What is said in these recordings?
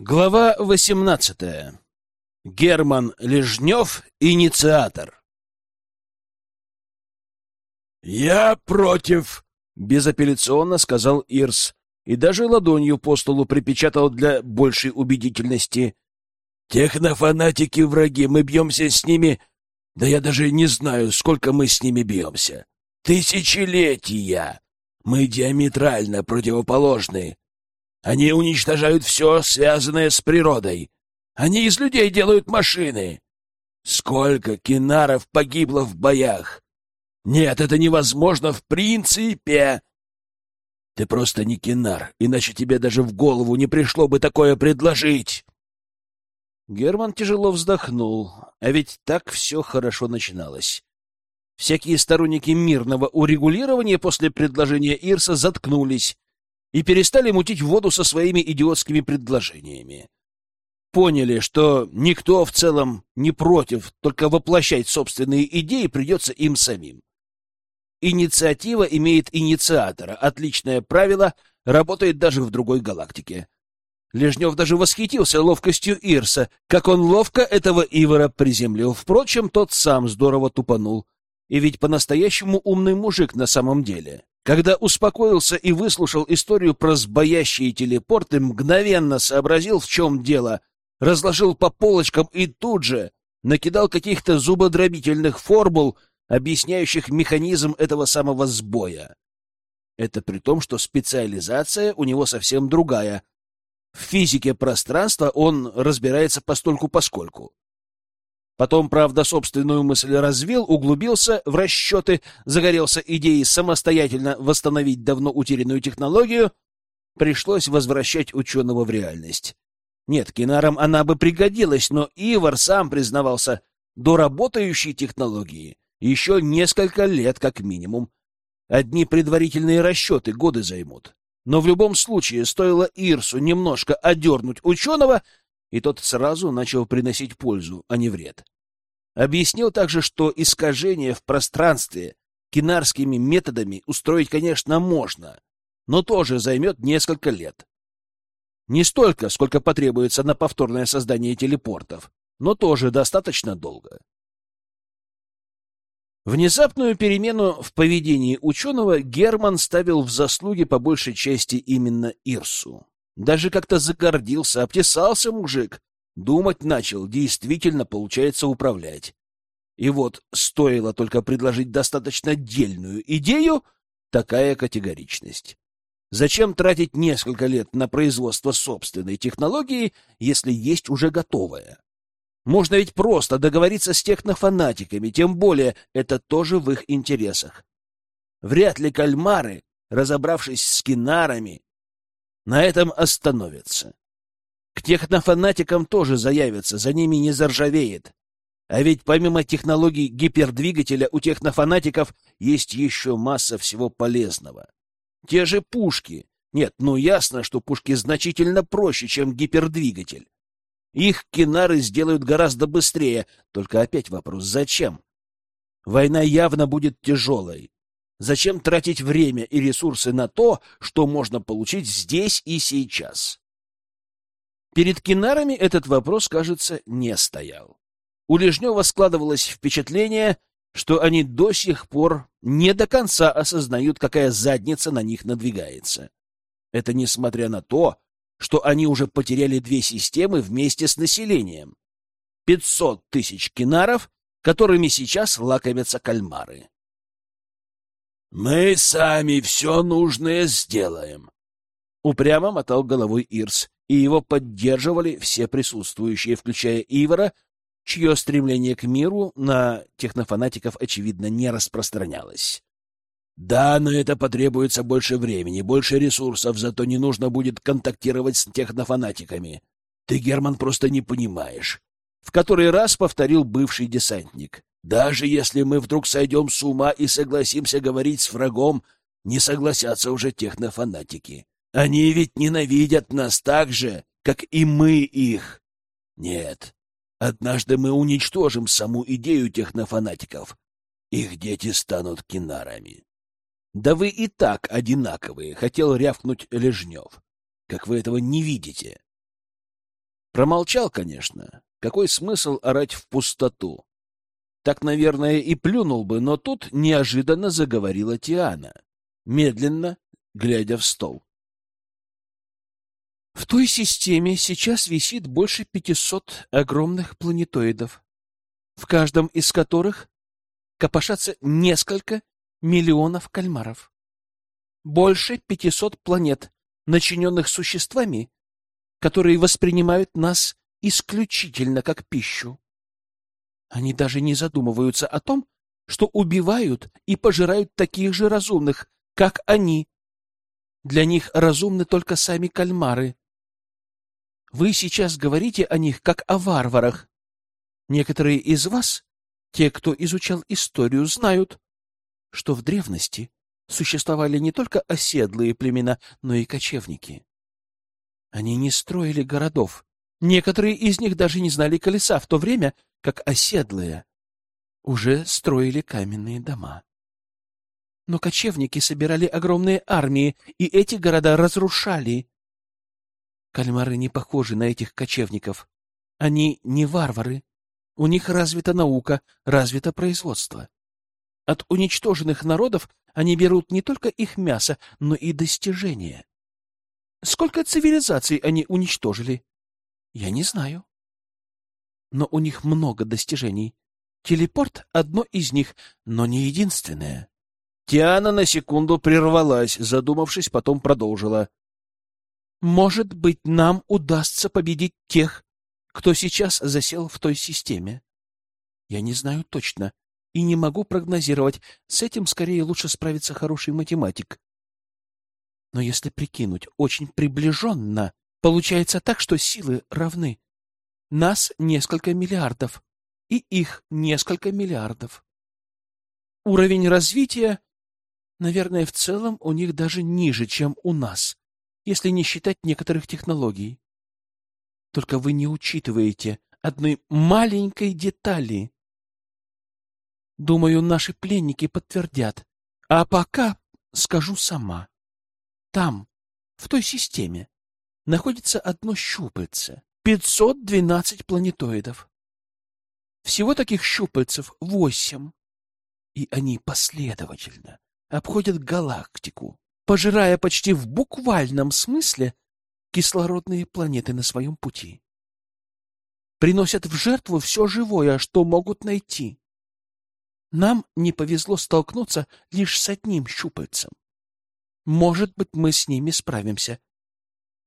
Глава 18. Герман Лежнев, инициатор. «Я против», — безапелляционно сказал Ирс, и даже ладонью по столу припечатал для большей убедительности. «Технофанатики враги, мы бьемся с ними, да я даже не знаю, сколько мы с ними бьемся. Тысячелетия! Мы диаметрально противоположны. Они уничтожают все, связанное с природой. Они из людей делают машины. Сколько кинаров погибло в боях? Нет, это невозможно в принципе. Ты просто не кинар, иначе тебе даже в голову не пришло бы такое предложить. Герман тяжело вздохнул, а ведь так все хорошо начиналось. Всякие сторонники мирного урегулирования после предложения Ирса заткнулись, и перестали мутить воду со своими идиотскими предложениями. Поняли, что никто в целом не против, только воплощать собственные идеи придется им самим. Инициатива имеет инициатора, отличное правило, работает даже в другой галактике. Лежнев даже восхитился ловкостью Ирса, как он ловко этого Ивара приземлил. Впрочем, тот сам здорово тупанул. И ведь по-настоящему умный мужик на самом деле. Когда успокоился и выслушал историю про сбоящие телепорты, мгновенно сообразил, в чем дело, разложил по полочкам и тут же накидал каких-то зубодробительных формул, объясняющих механизм этого самого сбоя. Это при том, что специализация у него совсем другая. В физике пространства он разбирается постольку-поскольку. Потом, правда, собственную мысль развил, углубился в расчеты, загорелся идеей самостоятельно восстановить давно утерянную технологию. Пришлось возвращать ученого в реальность. Нет, кинарам она бы пригодилась, но Ивар сам признавался, до работающей технологии еще несколько лет как минимум. Одни предварительные расчеты годы займут. Но в любом случае стоило Ирсу немножко одернуть ученого — и тот сразу начал приносить пользу, а не вред. Объяснил также, что искажение в пространстве кинарскими методами устроить, конечно, можно, но тоже займет несколько лет. Не столько, сколько потребуется на повторное создание телепортов, но тоже достаточно долго. Внезапную перемену в поведении ученого Герман ставил в заслуги по большей части именно Ирсу. Даже как-то загордился, обтесался мужик. Думать начал, действительно получается управлять. И вот стоило только предложить достаточно дельную идею, такая категоричность. Зачем тратить несколько лет на производство собственной технологии, если есть уже готовая? Можно ведь просто договориться с технофанатиками, тем более это тоже в их интересах. Вряд ли кальмары, разобравшись с кинарами, на этом остановятся. К технофанатикам тоже заявятся, за ними не заржавеет. А ведь помимо технологий гипердвигателя у технофанатиков есть еще масса всего полезного. Те же пушки. Нет, ну ясно, что пушки значительно проще, чем гипердвигатель. Их кинары сделают гораздо быстрее. Только опять вопрос, зачем? Война явно будет тяжелой. Зачем тратить время и ресурсы на то, что можно получить здесь и сейчас? Перед кинарами этот вопрос, кажется, не стоял. У Лежнева складывалось впечатление, что они до сих пор не до конца осознают, какая задница на них надвигается. Это несмотря на то, что они уже потеряли две системы вместе с населением. 500 тысяч кинаров, которыми сейчас лакомятся кальмары. «Мы сами все нужное сделаем», — упрямо мотал головой Ирс, и его поддерживали все присутствующие, включая Ивара, чье стремление к миру на технофанатиков, очевидно, не распространялось. «Да, на это потребуется больше времени, больше ресурсов, зато не нужно будет контактировать с технофанатиками. Ты, Герман, просто не понимаешь», — в который раз повторил бывший десантник. Даже если мы вдруг сойдем с ума и согласимся говорить с врагом, не согласятся уже технофанатики. Они ведь ненавидят нас так же, как и мы их. Нет, однажды мы уничтожим саму идею технофанатиков. Их дети станут кинарами. Да вы и так одинаковые, хотел рявкнуть Лежнев. Как вы этого не видите? Промолчал, конечно. Какой смысл орать в пустоту? Так, наверное, и плюнул бы, но тут неожиданно заговорила Тиана, медленно глядя в стол. В той системе сейчас висит больше пятисот огромных планетоидов, в каждом из которых копошатся несколько миллионов кальмаров. Больше пятисот планет, начиненных существами, которые воспринимают нас исключительно как пищу. Они даже не задумываются о том, что убивают и пожирают таких же разумных, как они. Для них разумны только сами кальмары. Вы сейчас говорите о них как о варварах. Некоторые из вас, те, кто изучал историю, знают, что в древности существовали не только оседлые племена, но и кочевники. Они не строили городов. Некоторые из них даже не знали колеса, в то время как оседлые уже строили каменные дома. Но кочевники собирали огромные армии, и эти города разрушали, Кальмары не похожи на этих кочевников. Они не варвары. У них развита наука, развито производство. От уничтоженных народов они берут не только их мясо, но и достижения. Сколько цивилизаций они уничтожили? Я не знаю. Но у них много достижений. Телепорт — одно из них, но не единственное. Тиана на секунду прервалась, задумавшись, потом продолжила. Может быть, нам удастся победить тех, кто сейчас засел в той системе. Я не знаю точно и не могу прогнозировать. С этим скорее лучше справиться хороший математик. Но если прикинуть очень приближенно, получается так, что силы равны. Нас несколько миллиардов, и их несколько миллиардов. Уровень развития, наверное, в целом у них даже ниже, чем у нас если не считать некоторых технологий. Только вы не учитываете одной маленькой детали. Думаю, наши пленники подтвердят. А пока скажу сама. Там, в той системе, находится одно щупальце. 512 планетоидов. Всего таких щупальцев восемь. И они последовательно обходят галактику, пожирая почти в буквальном смысле кислородные планеты на своем пути. Приносят в жертву все живое, что могут найти. Нам не повезло столкнуться лишь с одним щупальцем. Может быть, мы с ними справимся.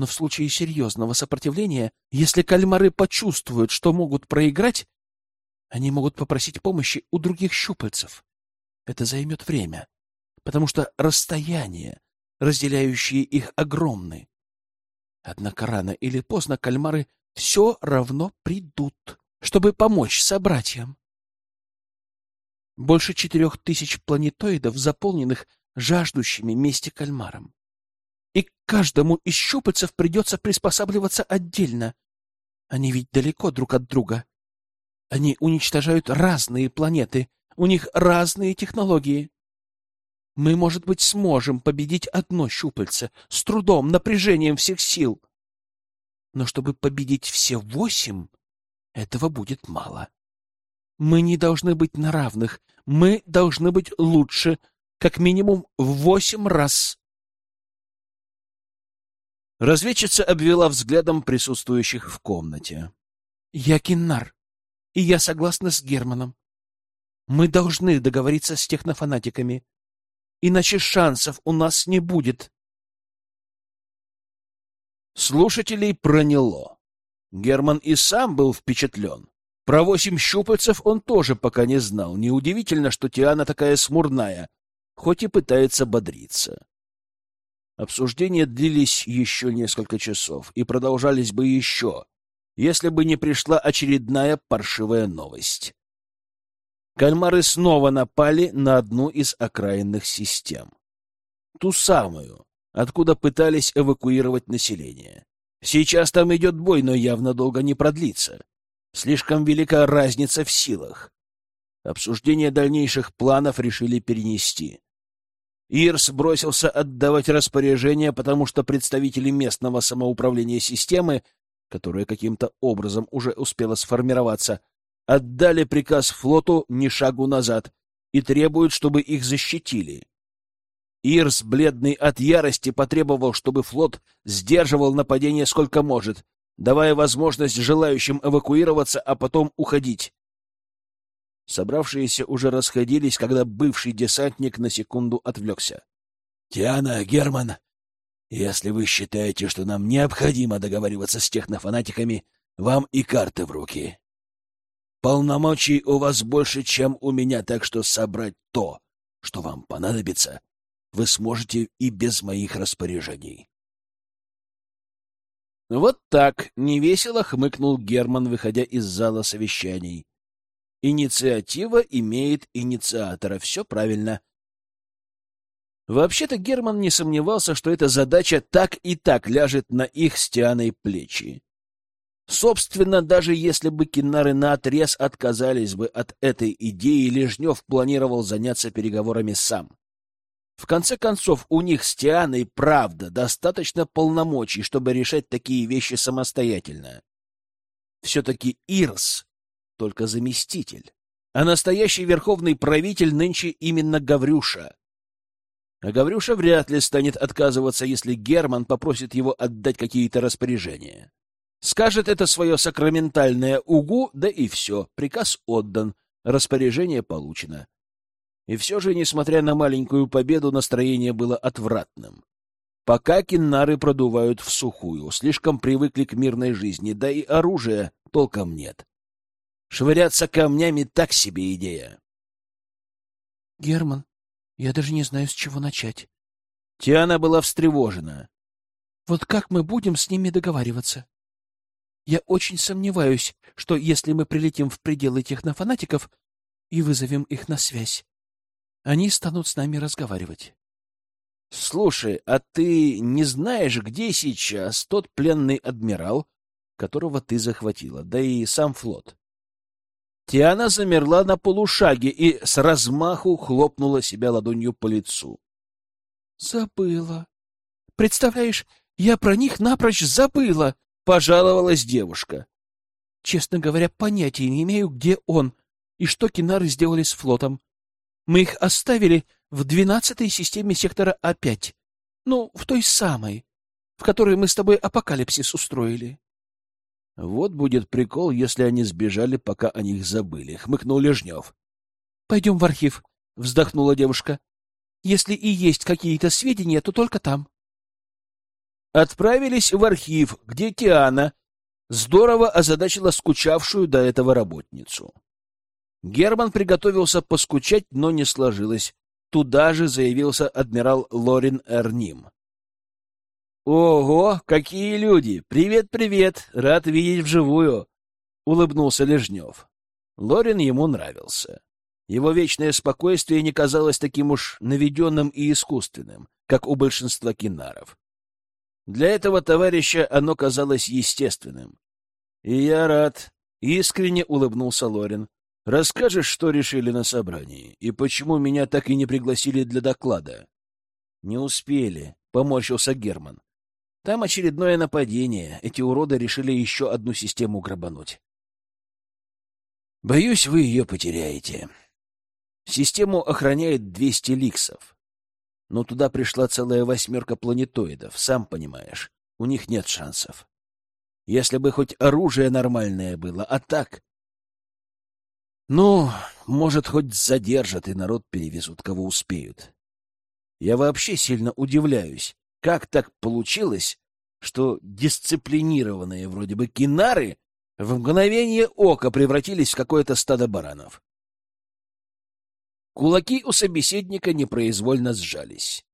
Но в случае серьезного сопротивления, если кальмары почувствуют, что могут проиграть, они могут попросить помощи у других щупальцев. Это займет время потому что расстояния, разделяющие их, огромны. Однако рано или поздно кальмары все равно придут, чтобы помочь собратьям. Больше четырех тысяч планетоидов, заполненных жаждущими мести кальмаром. И каждому из щупальцев придется приспосабливаться отдельно. Они ведь далеко друг от друга. Они уничтожают разные планеты, у них разные технологии. Мы, может быть, сможем победить одно щупальце с трудом, напряжением всех сил. Но чтобы победить все восемь, этого будет мало. Мы не должны быть на равных. Мы должны быть лучше, как минимум в восемь раз. Разведчица обвела взглядом присутствующих в комнате. Я Киннар, и я согласна с Германом. Мы должны договориться с технофанатиками иначе шансов у нас не будет. Слушателей проняло. Герман и сам был впечатлен. Про восемь щупальцев он тоже пока не знал. Неудивительно, что Тиана такая смурная, хоть и пытается бодриться. Обсуждения длились еще несколько часов и продолжались бы еще, если бы не пришла очередная паршивая новость. Кальмары снова напали на одну из окраинных систем. Ту самую, откуда пытались эвакуировать население. Сейчас там идет бой, но явно долго не продлится. Слишком велика разница в силах. Обсуждение дальнейших планов решили перенести. Ирс бросился отдавать распоряжения, потому что представители местного самоуправления системы которая каким-то образом уже успела сформироваться, отдали приказ флоту ни шагу назад и требуют, чтобы их защитили. Ирс, бледный от ярости, потребовал, чтобы флот сдерживал нападение сколько может, давая возможность желающим эвакуироваться, а потом уходить. Собравшиеся уже расходились, когда бывший десантник на секунду отвлекся. — Тиана, Герман, если вы считаете, что нам необходимо договариваться с технофанатиками, вам и карты в руки. Полномочий у вас больше, чем у меня, так что собрать то, что вам понадобится, вы сможете и без моих распоряжений. Вот так невесело хмыкнул Герман, выходя из зала совещаний. Инициатива имеет инициатора. Все правильно. Вообще-то Герман не сомневался, что эта задача так и так ляжет на их с Тианой плечи. Собственно, даже если бы Киннары наотрез отказались бы от этой идеи, Лежнев планировал заняться переговорами сам. В конце концов, у них с Тианой, правда, достаточно полномочий, чтобы решать такие вещи самостоятельно. Все-таки Ирс — только заместитель, а настоящий верховный правитель нынче именно Гаврюша. А Гаврюша вряд ли станет отказываться, если Герман попросит его отдать какие-то распоряжения. Скажет это свое сакраментальное угу, да и все, приказ отдан, распоряжение получено. И все же, несмотря на маленькую победу, настроение было отвратным. Пока киннары продувают в сухую, слишком привыкли к мирной жизни, да и оружия толком нет. Швыряться камнями — так себе идея. — Герман, я даже не знаю, с чего начать. Тиана была встревожена. — Вот как мы будем с ними договариваться? Я очень сомневаюсь, что если мы прилетим в пределы технофанатиков и вызовем их на связь, они станут с нами разговаривать. — Слушай, а ты не знаешь, где сейчас тот пленный адмирал, которого ты захватила, да и сам флот? Тиана замерла на полушаге и с размаху хлопнула себя ладонью по лицу. — Забыла. Представляешь, я про них напрочь забыла, — пожаловалась девушка. — Честно говоря, понятия не имею, где он и что кинары сделали с флотом. Мы их оставили в двенадцатой системе сектора А5. Ну, в той самой, в которой мы с тобой апокалипсис устроили. Вот будет прикол, если они сбежали, пока о них забыли, — хмыкнул Лежнев. — Пойдем в архив, — вздохнула девушка. — Если и есть какие-то сведения, то только там. Отправились в архив, где Тиана здорово озадачила скучавшую до этого работницу. Герман приготовился поскучать, но не сложилось. Туда же заявился адмирал Лорин Эрним. «Ого, какие люди! Привет-привет! Рад видеть вживую!» — улыбнулся Лежнев. Лорин ему нравился. Его вечное спокойствие не казалось таким уж наведенным и искусственным, как у большинства кинаров. Для этого товарища оно казалось естественным. «И я рад», — искренне улыбнулся Лорин. Расскажешь, что решили на собрании, и почему меня так и не пригласили для доклада? — Не успели, — поморщился Герман. — Там очередное нападение. Эти уроды решили еще одну систему грабануть. — Боюсь, вы ее потеряете. Систему охраняет 200 ликсов. Но туда пришла целая восьмерка планетоидов, сам понимаешь. У них нет шансов. Если бы хоть оружие нормальное было, а так ну, может, хоть задержат и народ перевезут, кого успеют. Я вообще сильно удивляюсь, как так получилось, что дисциплинированные вроде бы кинары в мгновение ока превратились в какое-то стадо баранов. Кулаки у собеседника непроизвольно сжались.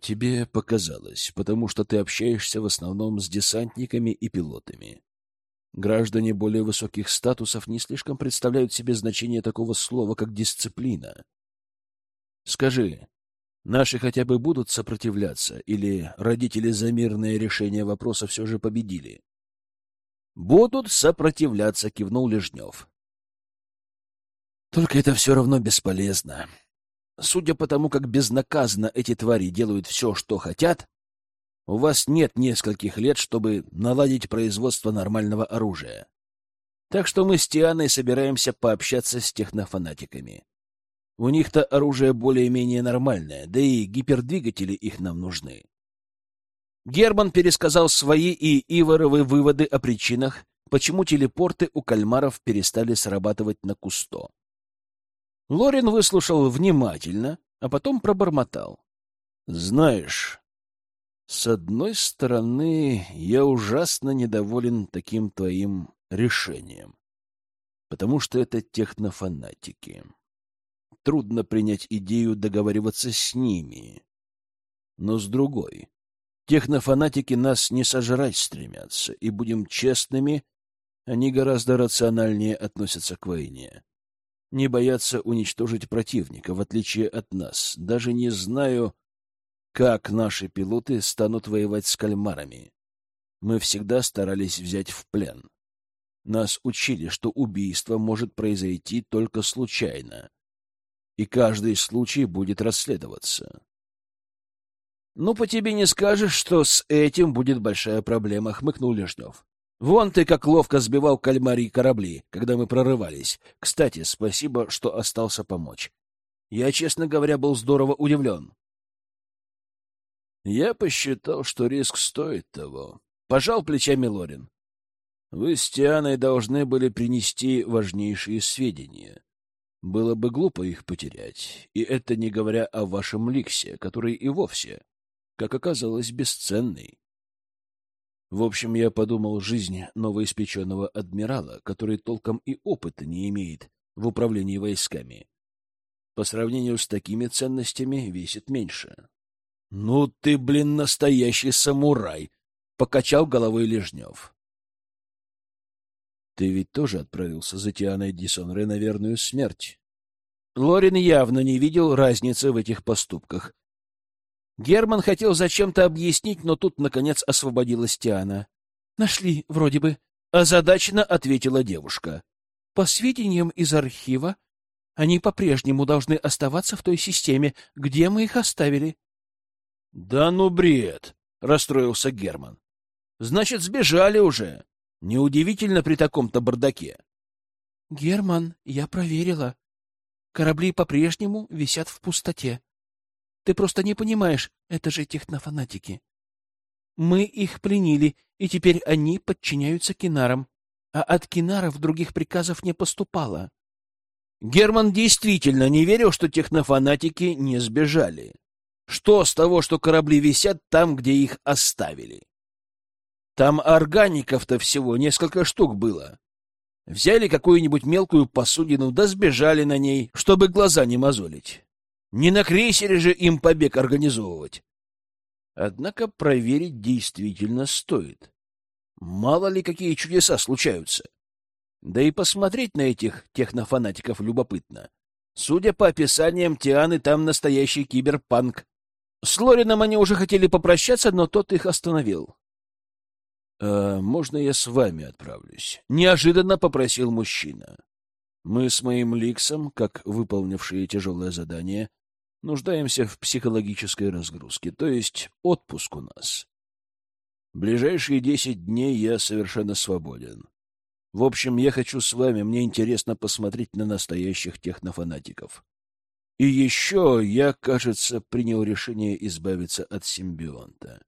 Тебе показалось, потому что ты общаешься в основном с десантниками и пилотами. Граждане более высоких статусов не слишком представляют себе значение такого слова, как дисциплина. Скажи, наши хотя бы будут сопротивляться, или родители за мирное решение вопроса все же победили? Будут сопротивляться, кивнул Лежнев. Только это все равно бесполезно. Судя по тому, как безнаказанно эти твари делают все, что хотят, У вас нет нескольких лет, чтобы наладить производство нормального оружия. Так что мы с Тианой собираемся пообщаться с технофанатиками. У них-то оружие более-менее нормальное, да и гипердвигатели их нам нужны. Герман пересказал свои и Иваровы выводы о причинах, почему телепорты у кальмаров перестали срабатывать на Кусто. Лорин выслушал внимательно, а потом пробормотал. — Знаешь, с одной стороны, я ужасно недоволен таким твоим решением, потому что это технофанатики. Трудно принять идею договариваться с ними. Но с другой, технофанатики нас не сожрать стремятся, и, будем честными, они гораздо рациональнее относятся к войне. Не боятся уничтожить противника, в отличие от нас. Даже не знаю, как наши пилоты станут воевать с кальмарами. Мы всегда старались взять в плен. Нас учили, что убийство может произойти только случайно, и каждый случай будет расследоваться. «Ну, по тебе не скажешь, что с этим будет большая проблема», — хмыкнул Лежнев. «Вон ты как ловко сбивал кальмарий корабли, когда мы прорывались. Кстати, спасибо, что остался помочь. Я, честно говоря, был здорово удивлен». Я посчитал, что риск стоит того. Пожал плечами Лорин. Вы с Тианой должны были принести важнейшие сведения. Было бы глупо их потерять, и это не говоря о вашем ликсе, который и вовсе, как оказалось, бесценный. В общем, я подумал, жизнь новоиспеченного адмирала, который толком и опыта не имеет в управлении войсками, по сравнению с такими ценностями весит меньше. — Ну ты, блин, настоящий самурай! — покачал головой Лежнев. Ты ведь тоже отправился за Тианой Дисонре на верную смерть. Лорин явно не видел разницы в этих поступках. Герман хотел зачем-то объяснить, но тут, наконец, освободилась Тиана. — Нашли, вроде бы. Озадаченно ответила девушка. — По сведениям из архива, они по-прежнему должны оставаться в той системе, где мы их оставили. — Да ну бред! — расстроился Герман. — Значит, сбежали уже. Неудивительно при таком-то бардаке. — Герман, я проверила. Корабли по-прежнему висят в пустоте. Ты просто не понимаешь, это же технофанатики. Мы их пленили, и теперь они подчиняются кинарам, а от кинаров других приказов не поступало. Герман действительно не верил, что технофанатики не сбежали. Что с того, что корабли висят там, где их оставили? Там органиков-то всего несколько штук было. Взяли какую-нибудь мелкую посудину, да сбежали на ней, чтобы глаза не мозолить. Не на крейсере же им побег организовывать. Однако проверить действительно стоит. Мало ли какие чудеса случаются. Да и посмотреть на этих технофанатиков любопытно. Судя по описаниям Тианы, там настоящий киберпанк. С Лорином они уже хотели попрощаться, но тот их остановил. «А можно я с вами отправлюсь?» — неожиданно попросил мужчина. «Мы с моим Ликсом, как выполнившие тяжелое задание, нуждаемся в психологической разгрузке, то есть отпуск у нас. Ближайшие десять дней я совершенно свободен. В общем, я хочу с вами, мне интересно посмотреть на настоящих технофанатиков. И еще я, кажется, принял решение избавиться от симбионта.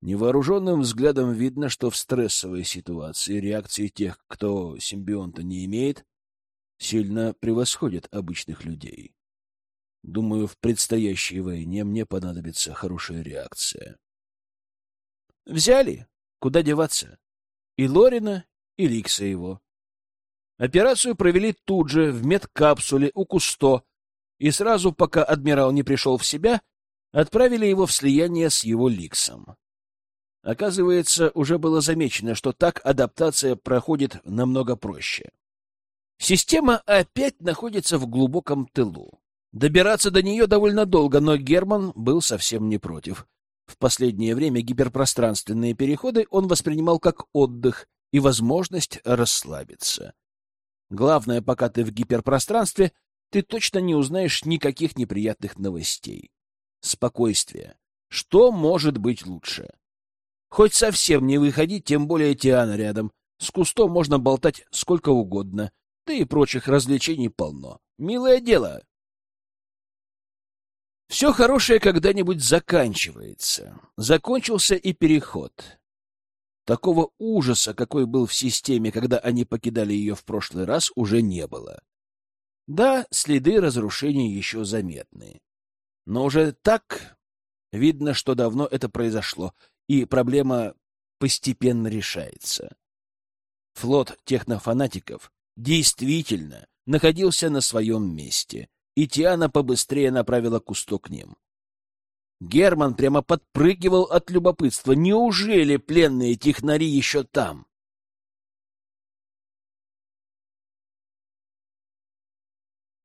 Невооруженным взглядом видно, что в стрессовой ситуации реакции тех, кто симбионта не имеет, сильно превосходят обычных людей. Думаю, в предстоящей войне мне понадобится хорошая реакция. Взяли? Куда деваться? И Лорина, и Ликса его. Операцию провели тут же, в медкапсуле у Кусто, и сразу, пока адмирал не пришел в себя, отправили его в слияние с его Ликсом. Оказывается, уже было замечено, что так адаптация проходит намного проще. Система опять находится в глубоком тылу. Добираться до нее довольно долго, но Герман был совсем не против. В последнее время гиперпространственные переходы он воспринимал как отдых и возможность расслабиться. Главное, пока ты в гиперпространстве, ты точно не узнаешь никаких неприятных новостей. Спокойствие, Что может быть лучше? Хоть совсем не выходить, тем более Тиана рядом. С кустом можно болтать сколько угодно, да и прочих развлечений полно. Милое дело. Все хорошее когда-нибудь заканчивается. Закончился и переход. Такого ужаса, какой был в системе, когда они покидали ее в прошлый раз, уже не было. Да, следы разрушений еще заметны. Но уже так видно, что давно это произошло, и проблема постепенно решается. Флот технофанатиков действительно находился на своем месте, и Тиана побыстрее направила кусто к ним. Герман прямо подпрыгивал от любопытства. Неужели пленные технари еще там?